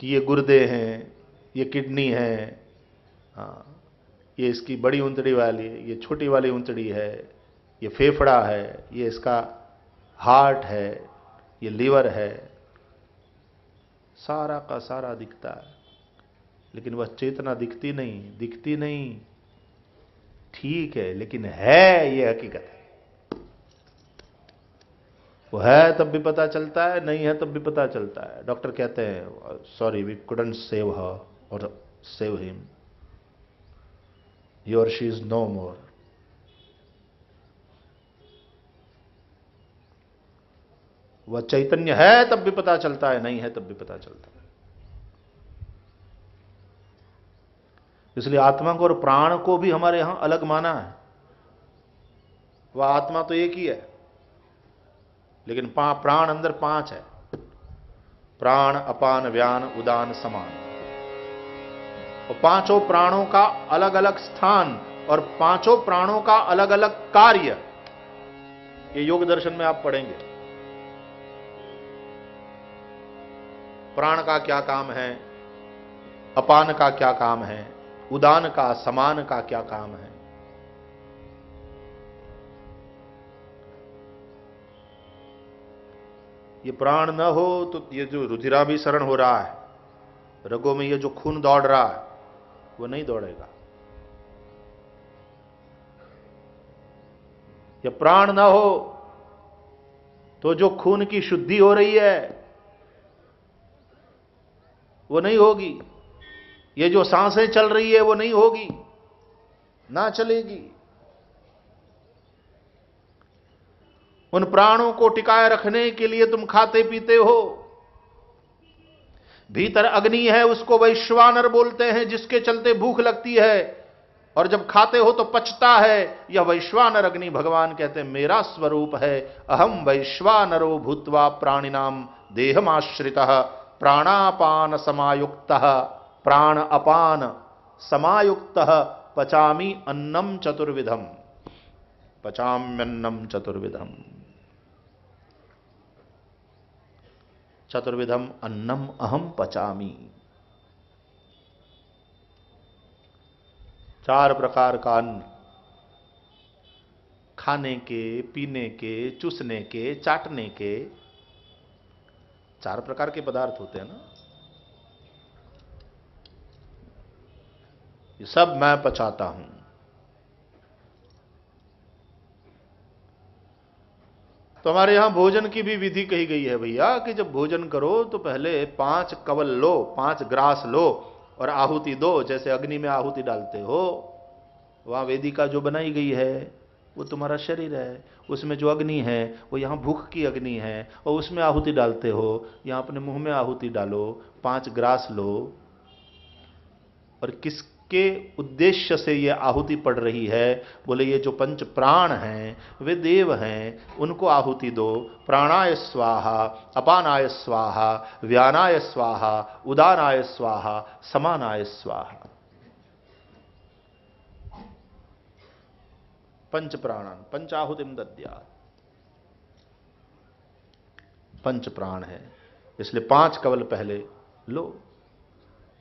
कि ये गुर्दे हैं, ये किडनी है हाँ ये इसकी बड़ी उंतड़ी वाली है ये छोटी वाली उंतड़ी है, ये फेफड़ा है, ये इसका हार्ट है, ये लीवर है, सारा का सारा दिखता है। लेकिन वह चेतना दिखती नहीं दिखती नहीं। ठीक है, लेकिन है, ये हकीकत है। वो है, तब भी पता चलता है, नहीं है, तब भी पता चलता है। डॉक्टर कहते हैं sorry we couldn't save her or save him or she is no more वह चैतन्य है, तब भी पता चलता है, नहीं है, तब भी पता चलता है। इसलिए आत्मा को और प्राण को भी हमारे यहाँ अलग माना है। वह आत्मा तो एक ही है। लेकिन पा, प्राण अंदर पाँच है। प्राण, अपान, व्यान, उदान, समान। और पाँचों प्राणों का अलग अलग स्थान और पाँचों प्राणों का अलग अलग कार्य। ये योग दर्शन में आप पढ़ेंगे। प्राण का क्या काम है? अपान का क्या काम है? उदान का, समान का क्या काम है? ये प्राण न हो तो ये जो रुधिराभिसरण हो रहा है, रगों में ये जो खून दौड़ रहा है, वो नहीं दौड़ेगा। या प्राण ना हो तो जो खून की शुद्धि हो रही है, वो नहीं होगी। ये जो साँसें चल रही है, वो नहीं होगी, ना चलेगी। उन प्राणों को टिकाए रखने के लिए तुम खाते पीते हो। भीतर अग्नि है, उसको वैश्वानर बोलते हैं, जिसके चलते भूख लगती है। और जब खाते हो तो पचता है। यह वैश्वानर अग्नि भगवान कहते मेरा स्वरूप है। अहम वैश्वानरो भूतवा प्राणिनाम देहमाश्रित, प्राणापान समायुक्त, प्राण अपान समायुक्त, पचामी अन्नम चतुर्विधम। पचाम्यन्नम चतुर्विधम। चतुर्विधम अन्नम अहम पचामी। चार प्रकार का अन्न। खाने के, पीने के, चूसने के, चाटने के चार प्रकार के पदार्थ होते हैं ना। ये सब मैं पचाता हूँ। तो हमारे यहाँ भोजन की भी विधि कही गई है भैया कि जब भोजन करो तो पहले पाँच कवल लो, पाँच ग्रास लो और आहुति दो, जैसे अग्नि में आहुति डालते हो। वहाँ वेदिका जो बनाई गई है, वो तुम्हारा शरीर है, उसमें जो अग्नि है, वो यहाँ भूख की अग्नि है और उसमें आहुति डालते हो, यहाँ अपने मुँह में आहुति डालो, पाँच ग्रास लो। और किस के उद्देश्य से यह आहुति पड़ रही है। बोले, ये जो पंच प्राण हैं, वे देव हैं, उनको आहुति दो। प्राणाय स्वाहा, अपानाय स्वाहा, व्यानाय स्वाहा, उदानाय स्वाहा, समानाय स्वाहा। पंच प्राणन पंचाहुतिम दद्या। पंच प्राण है, इसलिए पाँच कवल पहले लो।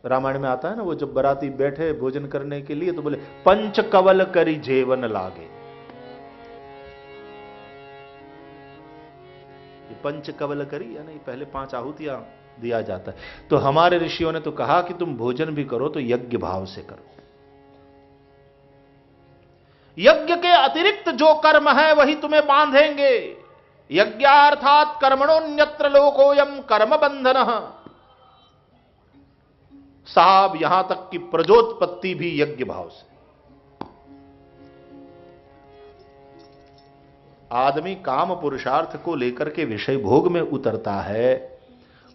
रामायण में आता है ना, वो जब बराती बैठे भोजन करने के लिए तो बोले, पंच कवल करी जेवन लागे। ये पंच कवल करी या नहीं पहले पाँच आहुतियाँ दिया जाता है। तो हमारे ऋषियों ने तो कहा कि तुम भोजन भी करो तो यज्ञ भाव से करो। यज्ञ के अतिरिक्त जो कर्म है, वही तुम्हें बांधेंगे। यज्ञार्थात कर्मणोन्यत्र लोकोयम कर्म बंधन। साहब यहाँ तक कि प्रजोत्पत्ति भी यज्ञ भाव से। आदमी काम पुरुषार्थ को लेकर के विषय भोग में उतरता है,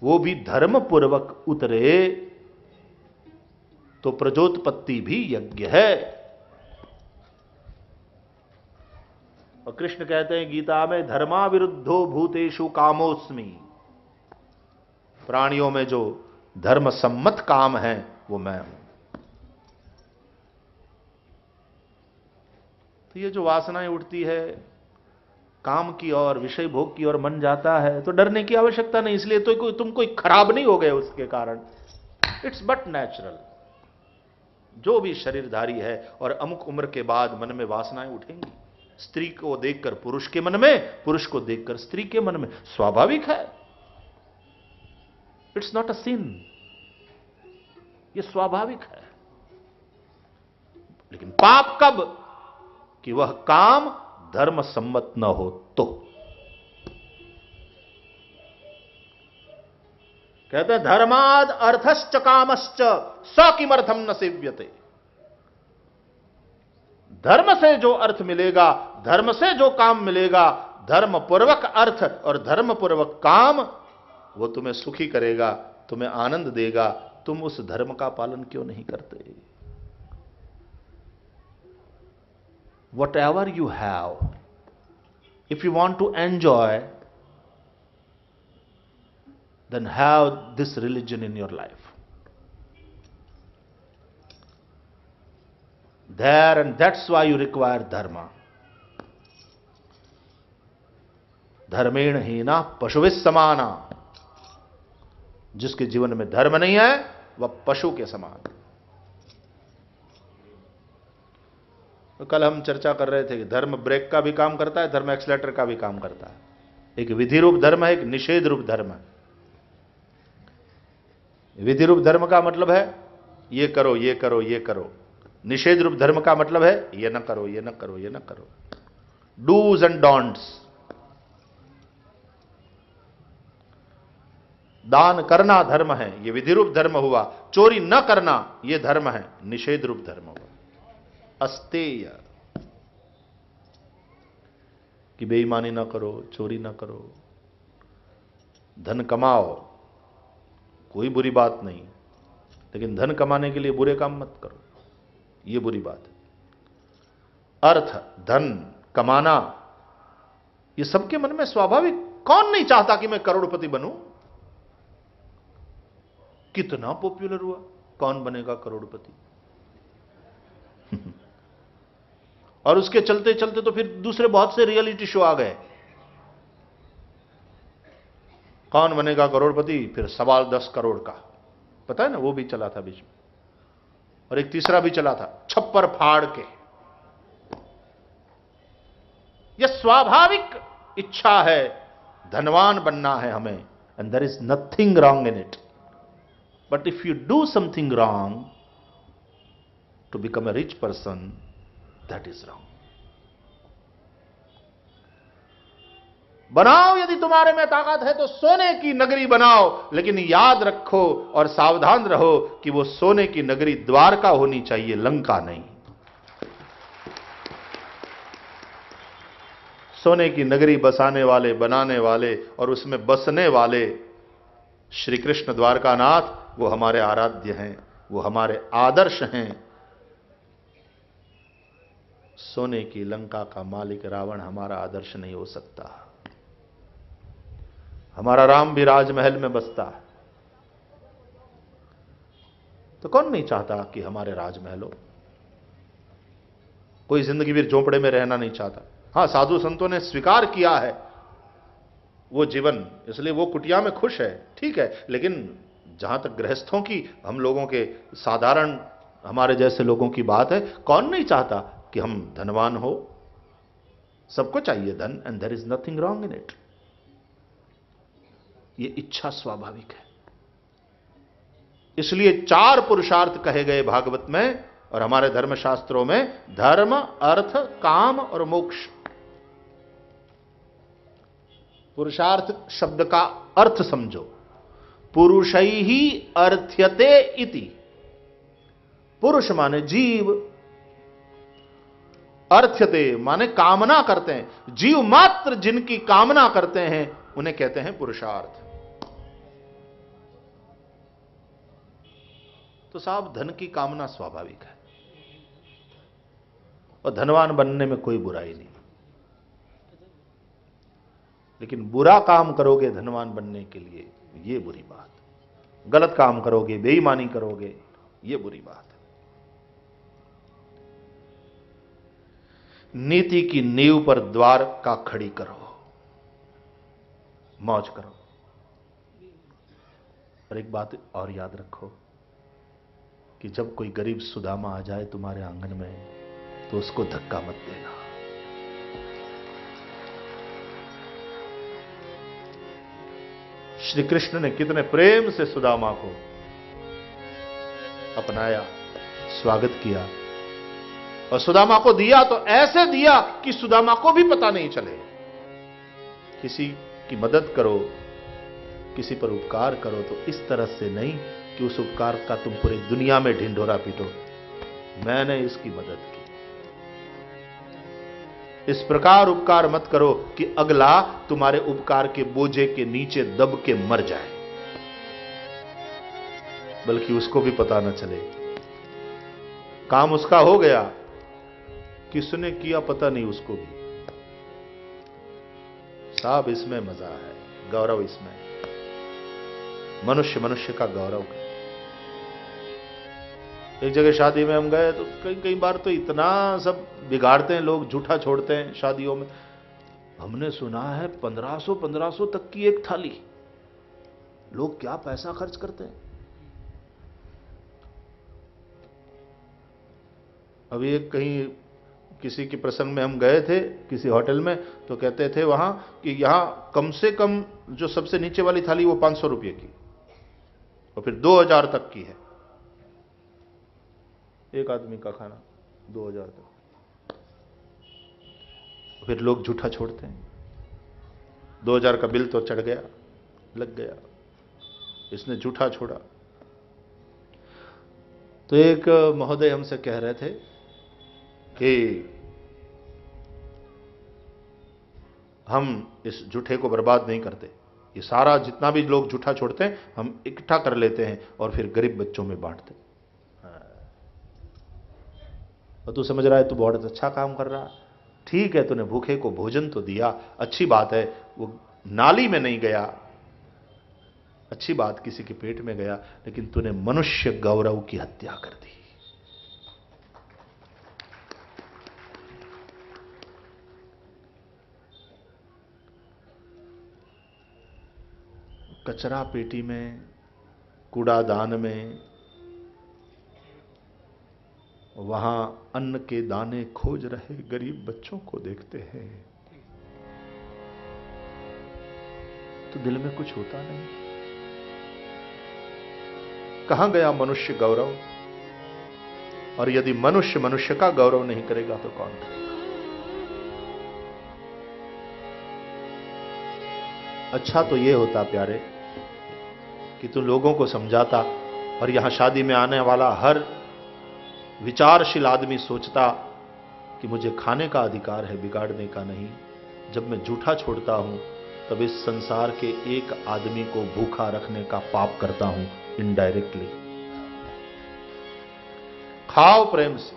वो भी धर्म पूर्वक उतरे तो प्रजोत्पत्ति भी यज्ञ है। और कृष्ण कहते हैं, गीता में धर्मा विरुद्धो भूतेषु कामोस्मी। प्राणियों में जो धर्म सम्मत काम है, वो मैं हूँ। तो ये जो वासनाएँ उठती है, काम की और विषय भोग की ओर मन जाता है तो डरने की आवश्यकता नहीं, इसलिए तो कोई, तुम कोई खराब नहीं हो गए उसके कारण। इट्स बट नेचुरल जो भी शरीरधारी है, और अमुक उम्र के बाद मन में वासनाएँ उठेंगी। स्त्री को देखकर पुरुष के मन में, पुरुष को देखकर स्त्री के मन में। स्वाभाविक है। इट्स नॉट अ सिन यह स्वाभाविक है। लेकिन पाप कब? कि वह काम धर्म सम्मत न हो तो। कहते धर्माद अर्थश्च कामश्च, स किमर्थम न सेव्यते। धर्म से जो अर्थ मिलेगा, धर्म से जो काम मिलेगा धर्म पूर्वक अर्थ और धर्म पूर्वक काम वो तुम्हें सुखी करेगा, तुम्हें आनंद देगा, तुम उस धर्म का पालन क्यों नहीं करते whatever you have if you want to enjoy then have this religion in your life. There and that's why you require dharma. धर्मेण ही ना पशुवित समाना जिसके जीवन में धर्म नहीं है वह पशु के समान। तो कल हम चर्चा कर रहे थे कि धर्म ब्रेक का भी काम करता है, धर्म एक्सलेटर का भी काम करता है। एक विधि रूप धर्म है, एक निषेध रूप धर्म है। विधि रूप धर्म का मतलब है, ये करो ये करो ये करो। निषेध रूप धर्म का मतलब है, ये न करो, ये न करो, ये न करो। डूज एंड डोंट्स दान करना धर्म है, ये विधि रूप धर्म हुआ। चोरी न करना, ये धर्म है निषेध रूप धर्म हुआ। अस्तेय। कि बेईमानी ना करो, चोरी ना करो, धन कमाओ, कोई बुरी बात नहीं, लेकिन धन कमाने के लिए बुरे काम मत करो यह बुरी बात है। अर्थ, धन कमाना यह सबके मन में स्वाभाविक, कौन नहीं चाहता कि मैं करोड़पति बनूं? कितना पॉपुलर हुआ? कौन बनेगा करोड़पति? और उसके चलते चलते तो फिर दूसरे बहुत से रियलिटी शो आ गए। कौन बनेगा करोड़पति? फिर सवाल दस करोड़ का। पता है ना, वो भी चला था बीच में। और एक तीसरा भी चला था, छप्पर फाड़ के। यह स्वाभाविक इच्छा है, धनवान बनना है हमें and there is nothing wrong in it but if you do something wrong to become a rich person that is wrong बनाओ यदि तुम्हारे में ताकत है तो सोने की नगरी बनाओ, लेकिन याद रखो और सावधान रहो कि वो सोने की नगरी द्वारका होनी चाहिए, लंका नहीं। सोने की नगरी बसाने वाले, बनाने वाले और उसमें बसने वाले श्री कृष्ण द्वारकानाथ, वो हमारे आराध्य हैं, वो हमारे आदर्श हैं। सोने की लंका का मालिक रावण हमारा आदर्श नहीं हो सकता। हमारा राम भी राजमहल में बसता। है तो कौन नहीं चाहता कि हमारे राजमहल हो? कोई ज़िंदगी भी झोंपड़े में रहना नहीं चाहता। हाँ, साधु संतों ने स्वीकार किया है। वो जीवन, इसलिए वो कुटिया में खुश है, ठीक है, लेकिन जहाँ तक गृहस्थों की, हम लोगों के साधारण, हमारे जैसे लोगों की बात है, कौन नहीं चाहता कि हम धनवान हो? सबको चाहिए धन and there is nothing wrong in it ये इच्छा स्वाभाविक है। इसलिए चार पुरुषार्थ कहे गए भागवत में और हमारे धर्मशास्त्रों में, धर्म, अर्थ, काम और मोक्ष। पुरुषार्थ शब्द का अर्थ समझो। पुरुष ही अर्थ्यते इति। पुरुष माने जीव। अर्थ्यते माने कामना करते हैं। जीव मात्र जिनकी कामना करते हैं, उन्हें कहते हैं पुरुषार्थ। तो साहब, धन की कामना स्वाभाविक है। और धनवान बनने में कोई बुराई नहीं। लेकिन बुरा काम करोगे धनवान बनने के लिए यह बुरी बात। गलत काम करोगे, बेईमानी करोगे यह बुरी बात नीति की नींव पर द्वार का खड़ी करो। मौज करो। और एक बात और याद रखो कि जब कोई गरीब सुदामा आ जाए तुम्हारे आँगन में तो उसको धक्का मत देना। श्री कृष्ण ने कितने प्रेम से सुदामा को अपनाया, स्वागत किया। और सुदामा को दिया तो ऐसे दिया कि सुदामा को भी पता नहीं चले। किसी की मदद करो, किसी पर उपकार करो तो इस तरह से नहीं कि उस उपकार का तुम पूरी दुनिया में ढिंढोरा पीटो। मैंने इसकी मदद की। इस प्रकार उपकार मत करो कि अगला तुम्हारे उपकार के बोझे के नीचे दब के मर जाए। बल्कि उसको भी पता न चले। काम उसका हो गया। किसने किया पता नहीं उसको भी। साहब इसमें मज़ा है। गौरव इसमें। मनुष्य मनुष्य का गौरव एक जगह शादी में हम गए तो कई कई बार तो इतना सब बिगाड़ते हैं, लोग झूठा छोड़ते हैं शादियों में। हमने सुना है 1500 1500 तक की एक थाली। लोग क्या पैसा खर्च करते हैं? अभी एक कहीं किसी के प्रसंग में हम गए थे, किसी होटल में तो कहते थे वहाँ कि यहाँ कम से कम जो सबसे नीचे वाली थाली वो पाँच सौ रुपये की, और फिर दो हज़ार तक की है। एक आदमी का खाना, दो हज़ार तक फिर लोग झूठा छोड़ते हैं। दो हज़ार का बिल तो चढ़ गया, लग गया। इसने झूठा छोड़ा। तो एक महोदय हमसे कह रहे थे कि हम इस झूठे को बर्बाद नहीं करते। ये सारा जितना भी लोग झूठा छोड़ते हैं, हम इकट्ठा कर लेते हैं और फिर गरीब बच्चों में बांटते और तू समझ रहा है, तू बहुत अच्छा काम कर रहा। ठीक है, तूने भूखे को भोजन तो दिया, अच्छी बात है, वो नाली में नहीं गया। अच्छी बात किसी के पेट में गया, लेकिन तूने मनुष्य गौरव की हत्या कर दी। कचरा पेटी में, कूड़ादान में वहाँ अन्न के दाने खोज रहे गरीब बच्चों को देखते हैं। तो दिल में कुछ होता नहीं। कहाँ गया मनुष्य गौरव? और यदि मनुष्य मनुष्य का गौरव नहीं करेगा तो कौन करेगा? अच्छा तो यह होता प्यारे, कि तू लोगों को समझाता, और यहाँ शादी में आने वाला हर विचारशील आदमी सोचता कि मुझे खाने का अधिकार है, बिगाड़ने का नहीं। जब मैं जूठा छोड़ता हूँ, तब इस संसार के एक आदमी को भूखा रखने का पाप करता हूँ इनडायरेक्टली खाओ प्रेम से।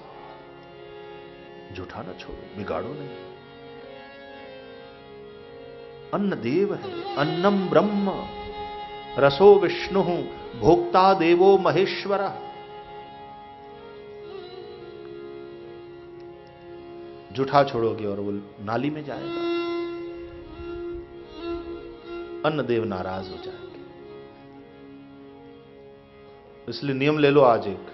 जूठा ना छोड़ो, बिगाड़ो नहीं। अन्न देव है, अन्नम ब्रह्म। रसो विष्णु, भोक्ता देवो महेश्वर। जूठा छोड़ोगे और वो नाली में जाएगा। अन्न देव नाराज़ हो जाएँगे। इसलिए नियम ले लो आज एक।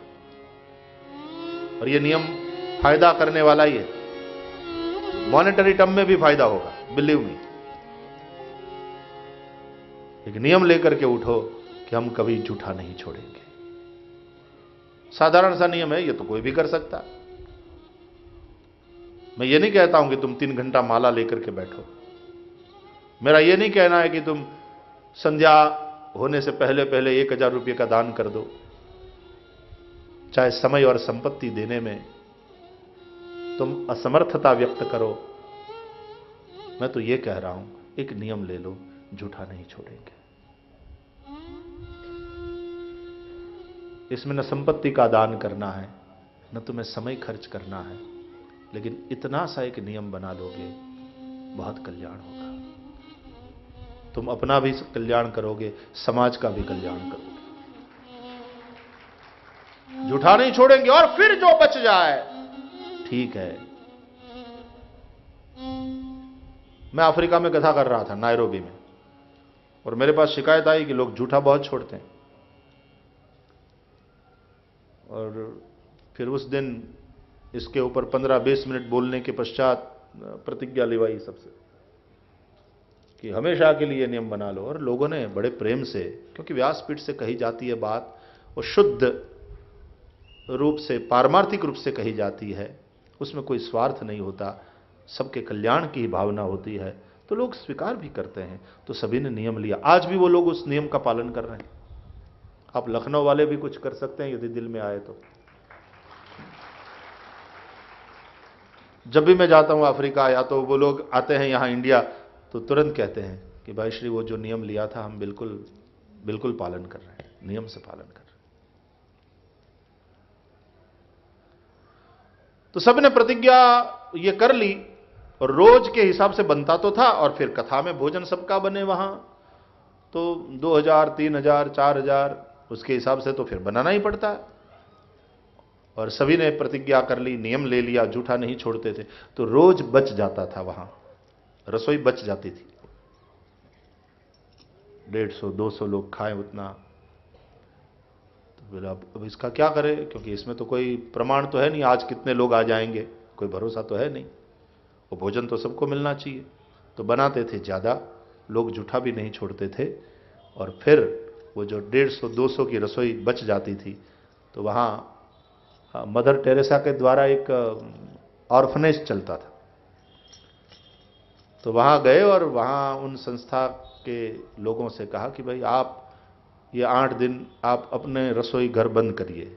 और ये नियम फ़ायदा करने वाला ही है। मॉनेटरी टर्म में भी फ़ायदा होगा बिलीव मी एक नियम लेकर के उठो कि हम कभी झूठा नहीं छोड़ेंगे। साधारण सा नियम है, ये तो कोई भी कर सकता। मैं ये नहीं कहता हूँ कि तुम तीन घंटा माला लेकर के बैठो। मेरा ये नहीं कहना है कि तुम संध्या होने से पहले पहले एक हज़ार रुपये का दान कर दो। चाहे समय और संपत्ति देने में तुम असमर्थता व्यक्त करो। मैं तो ये कह रहा हूँ, एक नियम ले लो, झूठा नहीं छोड़ेंगे। इसमें न संपत्ति का दान करना है, न तुम्हें समय खर्च करना है। लेकिन इतना सा एक नियम बना लोगे, बहुत कल्याण होगा। तुम अपना भी कल्याण करोगे, समाज का भी कल्याण करोगे। झूठा नहीं छोड़ेंगे और फिर जो बच जाए। ठीक है। मैं अफ्रीका में कथा कर रहा था, नायरोबी में। और मेरे पास शिकायत आई कि लोग झूठा बहुत छोड़ते हैं। और फिर उस दिन इसके ऊपर 15-20 मिनट बोलने के पश्चात प्रतिज्ञा लिवाई सबसे। कि हमेशा के लिए नियम बना लो और लोगों ने बड़े प्रेम से, क्योंकि व्यासपीठ से कही जाती है बात, वो शुद्ध रूप से, पारमार्थिक रूप से कही जाती है, उसमें कोई स्वार्थ नहीं होता, सबके कल्याण की ही भावना होती है। तो लोग स्वीकार भी करते हैं। तो सभी ने नियम लिया। आज भी वो लोग उस नियम का पालन कर रहे हैं। आप लखनऊ वाले भी कुछ कर सकते हैं, यदि दिल में आए तो। जब भी मैं जाता हूँ अफ्रीका या तो वो लोग आते हैं यहाँ इंडिया तो तुरंत कहते हैं कि भाई श्री वो जो नियम लिया था हम बिल्कुल बिल्कुल पालन कर रहे हैं नियम से पालन कर रहे हैं। तो सबने प्रतिज्ञा ये कर ली और रोज के हिसाब से बनता तो था और फिर कथा में भोजन सबका बने वहाँ। तो 2000, 3000, 4000 उसके हिसाब से तो फिर बनाना ही पड़ता है। और सभी ने प्रतिज्ञा कर ली, नियम ले लिया, जूठा नहीं छोड़ते थे। तो रोज बच जाता था वहाँ। रसोई बच जाती थी। डेढ़ सौ, दो सौ लोग खाएँ उतना। तो अब अब इसका क्या करें? क्योंकि इसमें तो कोई प्रमाण तो है नहीं, आज कितने लोग आ जाएँगे? कोई भरोसा तो है नहीं। वो भोजन तो सबको मिलना चाहिए। तो बनाते थे ज़्यादा। लोग जूठा भी नहीं छोड़ते थे। और फिर वो जो डेढ़ सौ, दो सौ की रसोई बच जाती थी तो वहाँ मदर टेरेसा के द्वारा एक ऑर्फनेज चलता था। तो वहाँ गए और वहाँ उन संस्था के लोगों से कहा कि भाई, आप ये आठ दिन आप अपने रसोई घर बंद करिए।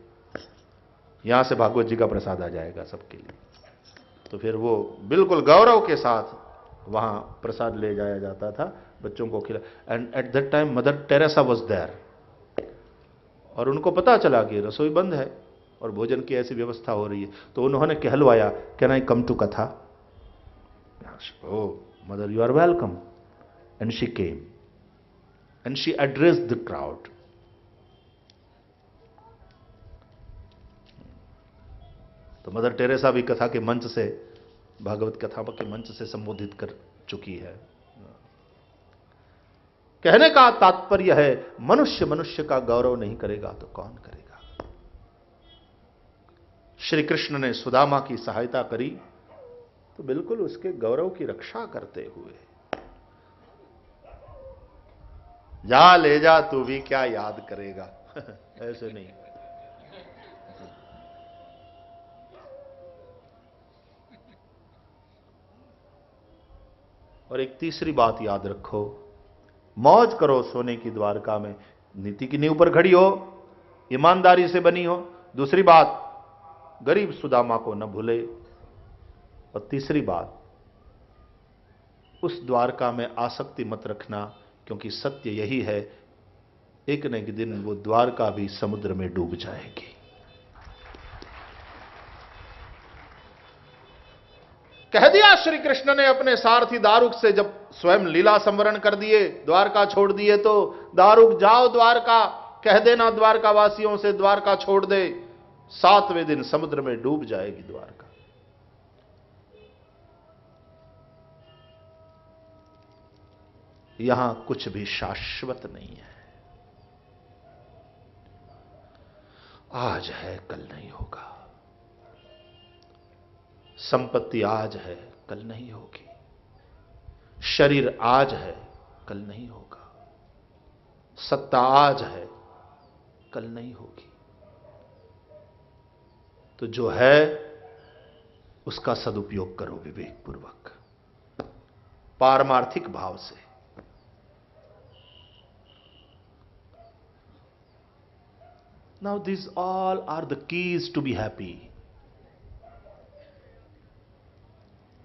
यहाँ से भागवत जी का प्रसाद आ जाएगा सबके लिए। तो फिर वो बिल्कुल गौरव के साथ वहाँ प्रसाद ले जाया जाता था बच्चों को खिला। And at that time Mother Teresa was there और उनको पता चला कि रसोई बंद है। और भोजन की ऐसी व्यवस्था हो रही है। तो उन्होंने कहलवाया can I come to katha oh mother you are welcome and she came and she address the crowd तो मदर टेरेसा भी कथा के मंच से, भागवत कथा के मंच से संबोधित कर चुकी है। कहने का तात्पर्य है, मनुष्य मनुष्य का गौरव नहीं करेगा तो कौन करेगा? श्री कृष्ण ने सुदामा की सहायता करी तो बिल्कुल उसके गौरव की रक्षा करते हुए। जा ले जा, तू भी क्या याद करेगा। ऐसे नहीं। और एक तीसरी बात याद रखो, मौज करो सोने की द्वारका में। नीति की नींव पर खड़ी हो, ईमानदारी से बनी हो। दूसरी बात गरीब सुदामा को न भूले। और तीसरी बात, उस द्वारका में आसक्ति मत रखना, क्योंकि सत्य यही है, एक न एक दिन वो द्वारका भी समुद्र में डूब जाएगी। कह दिया श्री कृष्ण ने अपने सारथी दारुक से, जब स्वयं लीला संवरण कर दिए, द्वारका छोड़ दिए तो दारुक, जाओ द्वारका, कह देना द्वारका वासियों से, द्वारका छोड़ दे। सातवें दिन समुद्र में डूब जाएगी द्वारका। यहाँ कुछ भी शाश्वत नहीं है। आज है, कल नहीं होगा। संपत्ति आज है, कल नहीं होगी। शरीर आज है, कल नहीं होगा। सत्ता आज है, कल नहीं होगी। तो जो है, उसका सदुपयोग करो विवेकपूर्वक। पारमार्थिक भाव से। Now this all are the keys to be happy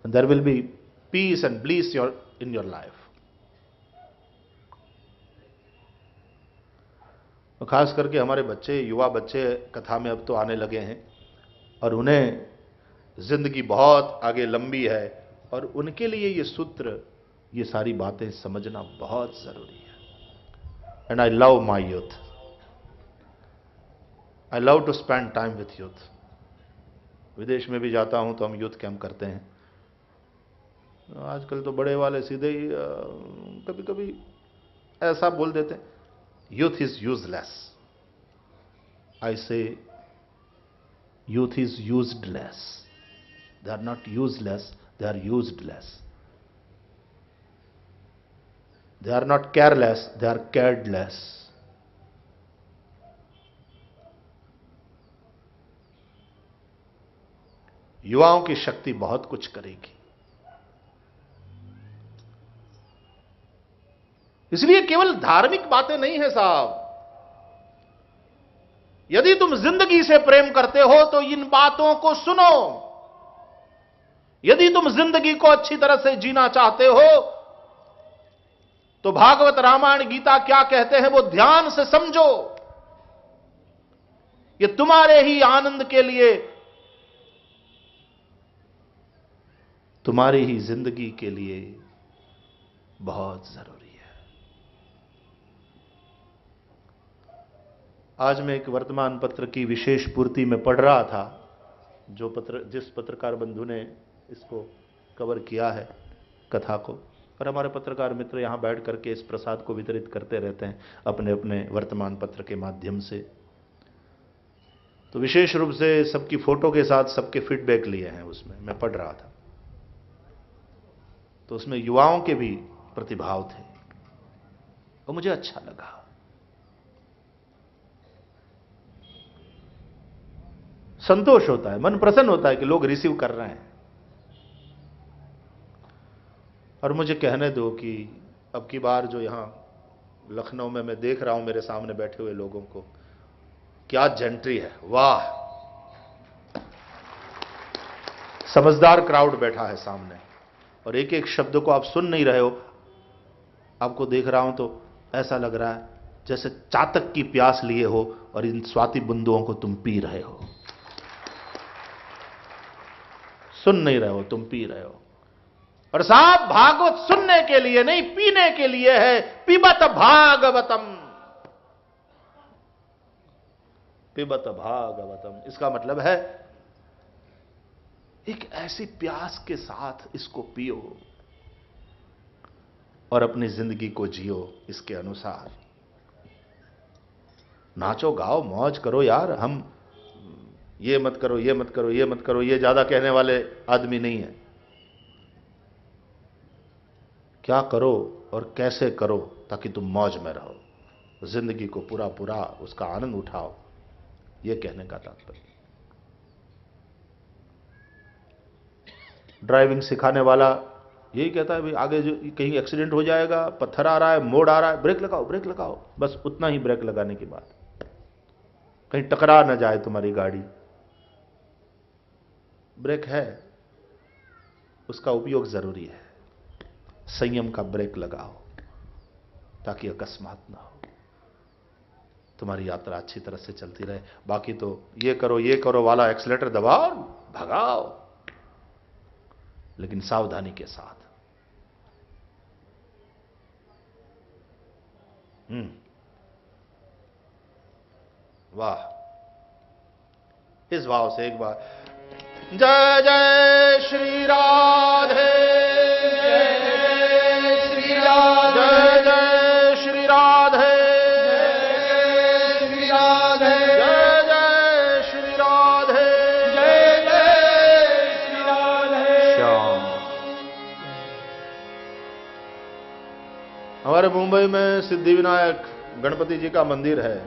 there will be peace and bliss your in your life खास करके हमारे बच्चे, युवा बच्चे कथा में अब तो आने लगे हैं। और उन्हें ज़िंदगी बहुत आगे लंबी है और उनके लिए ये सूत्र, ये सारी बातें समझना बहुत ज़रूरी है। And I love my youth I love to spend time with youth विदेश में भी जाता हूँ तो हम यूथ कैंप करते हैं। आजकल तो बड़े वाले सीधे ही कभी कभी ऐसा बोल देते हैं यूथ इज़ यूजलेस आई से youth is useless. They are not useless, they are useless. They are not careless, they are caredless. युवाओं की शक्ति बहुत कुछ करेगी इसलिए केवल धार्मिक बातें नहीं है साहब यदि तुम ज़िंदगी से प्रेम करते हो तो इन बातों को सुनो। यदि तुम ज़िंदगी को अच्छी तरह से जीना चाहते हो तो भागवत रामायण गीता क्या कहते हैं, वो ध्यान से समझो। ये तुम्हारे ही आनंद के लिए, तुम्हारी ही ज़िंदगी के लिए बहुत ज़रूरी है आज मैं एक वर्तमान पत्र की विशेष पूर्ति में पढ़ रहा था, जो पत्र, जिस पत्रकार बंधु ने इसको कवर किया है कथा को। और हमारे पत्रकार मित्र यहाँ बैठ करके इस प्रसाद को वितरित करते रहते हैं अपने अपने वर्तमान पत्र के माध्यम से। तो विशेष रूप से सबकी फ़ोटो के साथ सबके फीडबैक लिए हैं उसमें, मैं पढ़ रहा था। तो उसमें युवाओं के भी प्रतिभाव थे। और मुझे अच्छा लगा। संतोष होता है, मन प्रसन्न होता है कि लोग रिसीव कर रहे हैं। और मुझे कहने दो कि अब की बार जो यहाँ लखनऊ में मैं देख रहा हूँ, मेरे सामने बैठे हुए लोगों को, क्या जेंट्री है, वाह! समझदार क्राउड बैठा है सामने। और एक एक शब्द को आप सुन नहीं रहे हो। आपको देख रहा हूँ तो ऐसा लग रहा है जैसे चातक की प्यास लिए हो और इन स्वाति बुंदुओं को तुम पी रहे हो। सुन नहीं रहे हो, तुम पी रहे हो। और साहब, भागवत सुनने के लिए नहीं, पीने के लिए है। पिबत भागवतम। पिबत भागवतम। इसका मतलब है, एक ऐसी प्यास के साथ इसको पियो और अपनी ज़िंदगी को जियो इसके अनुसार। नाचो, गाओ, मौज करो यार, हम ये मत करो, ये मत करो, ये मत करो, ये ज़्यादा कहने वाले आदमी नहीं है। क्या करो और कैसे करो ताकि तुम मौज में रहो? ज़िंदगी को पूरा पूरा उसका आनंद उठाओ यह कहने का तात्पर्य। ड्राइविंग सिखाने वाला यही कहता है, भाई, आगे जो कहीं एक्सीडेंट हो जाएगा, पत्थर आ रहा है, मोड़ आ रहा है, ब्रेक लगाओ ब्रेक लगाओ, बस उतना ही ब्रेक लगाने की बात। कहीं टकरा ना जाए तुम्हारी गाड़ी ब्रेक है, उसका उपयोग ज़रूरी है। संयम का ब्रेक लगाओ, ताकि अकस्मात ना हो। तुम्हारी यात्रा अच्छी तरह से चलती रहे। बाकी तो ये करो ये करो वाला एक्सलेटर दबाओ, भगाओ। लेकिन सावधानी के साथ। हम्म। वाह। इस भाव से एक बार जय जय श्री राधे। श्री राधे। जय जय श्री राधे। श्री राधे। जय जय श्री राधे। जय जय श्री राधे। श्याम। हमारे मुंबई में सिद्धि विनायक गणपति जी का मंदिर है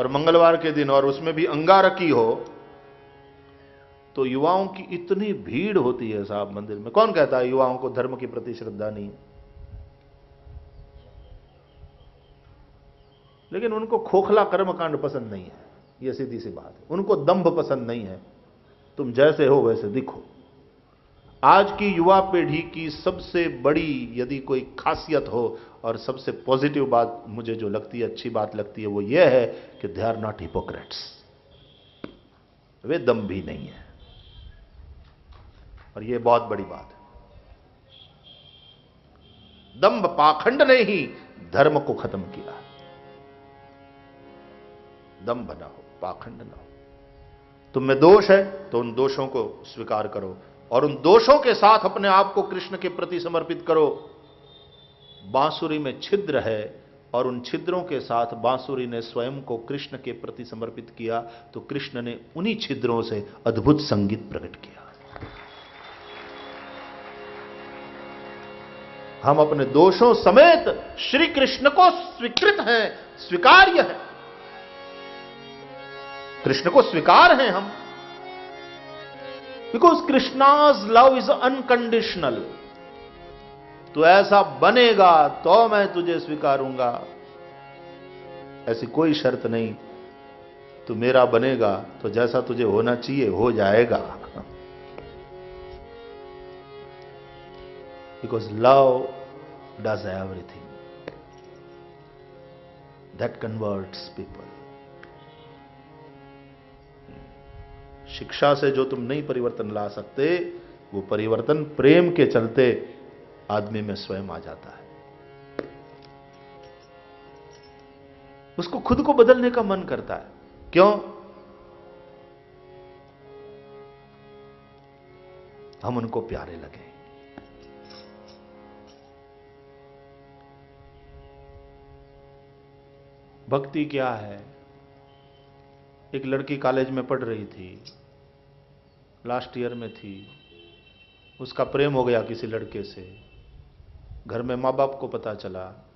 और मंगलवार के दिन और उसमें भी अंगारकी हो तो युवाओं की इतनी भीड़ होती है साहब मंदिर में। कौन कहता है युवाओं को धर्म के प्रति श्रद्धा नहीं? लेकिन उनको खोखला कर्मकांड पसंद नहीं है यह सीधी सी बात है। उनको दंभ पसंद नहीं है, तुम जैसे हो वैसे दिखो। आज की युवा पीढ़ी की सबसे बड़ी यदि कोई खासियत हो और सबसे पॉजिटिव बात मुझे जो लगती है, अच्छी बात लगती है, वो ये है कि दे आर नॉट हिपोक्रेट्स वे दम भी नहीं है। और ये बहुत बड़ी बात है। दम्भ पाखंड ने ही धर्म को खत्म किया। दम्भ ना हो, पाखंड ना हो। तुम में दोष है तो उन दोषों को स्वीकार करो और उन दोषों के साथ अपने आप को कृष्ण के प्रति समर्पित करो। बांसुरी में छिद्र है और उन छिद्रों के साथ बांसुरी ने स्वयं को कृष्ण के प्रति समर्पित किया तो कृष्ण ने उन्हीं छिद्रों से अद्भुत संगीत प्रकट किया। हम अपने दोषों समेत श्री कृष्ण को स्वीकृत हैं, स्वीकार्य है। कृष्ण को स्वीकार हैं हम। Because Krishna's love is unconditional तू ऐसा बनेगा तो मैं तुझे स्वीकारूँगा। ऐसी कोई शर्त नहीं। तू मेरा बनेगा तो जैसा तुझे होना चाहिए, हो जाएगा। Because love does everything that converts people शिक्षा से जो तुम नहीं परिवर्तन ला सकते, वो परिवर्तन प्रेम के चलते आदमी में स्वयं आ जाता है। उसको खुद को बदलने का मन करता है। क्यों? हम उनको प्यारे लगे। भक्ति क्या है? एक लड़की कॉलेज में पढ़ रही थी लास्ट ईयर में थी। उसका प्रेम हो गया किसी लड़के से। घर में माँ बाप को पता चला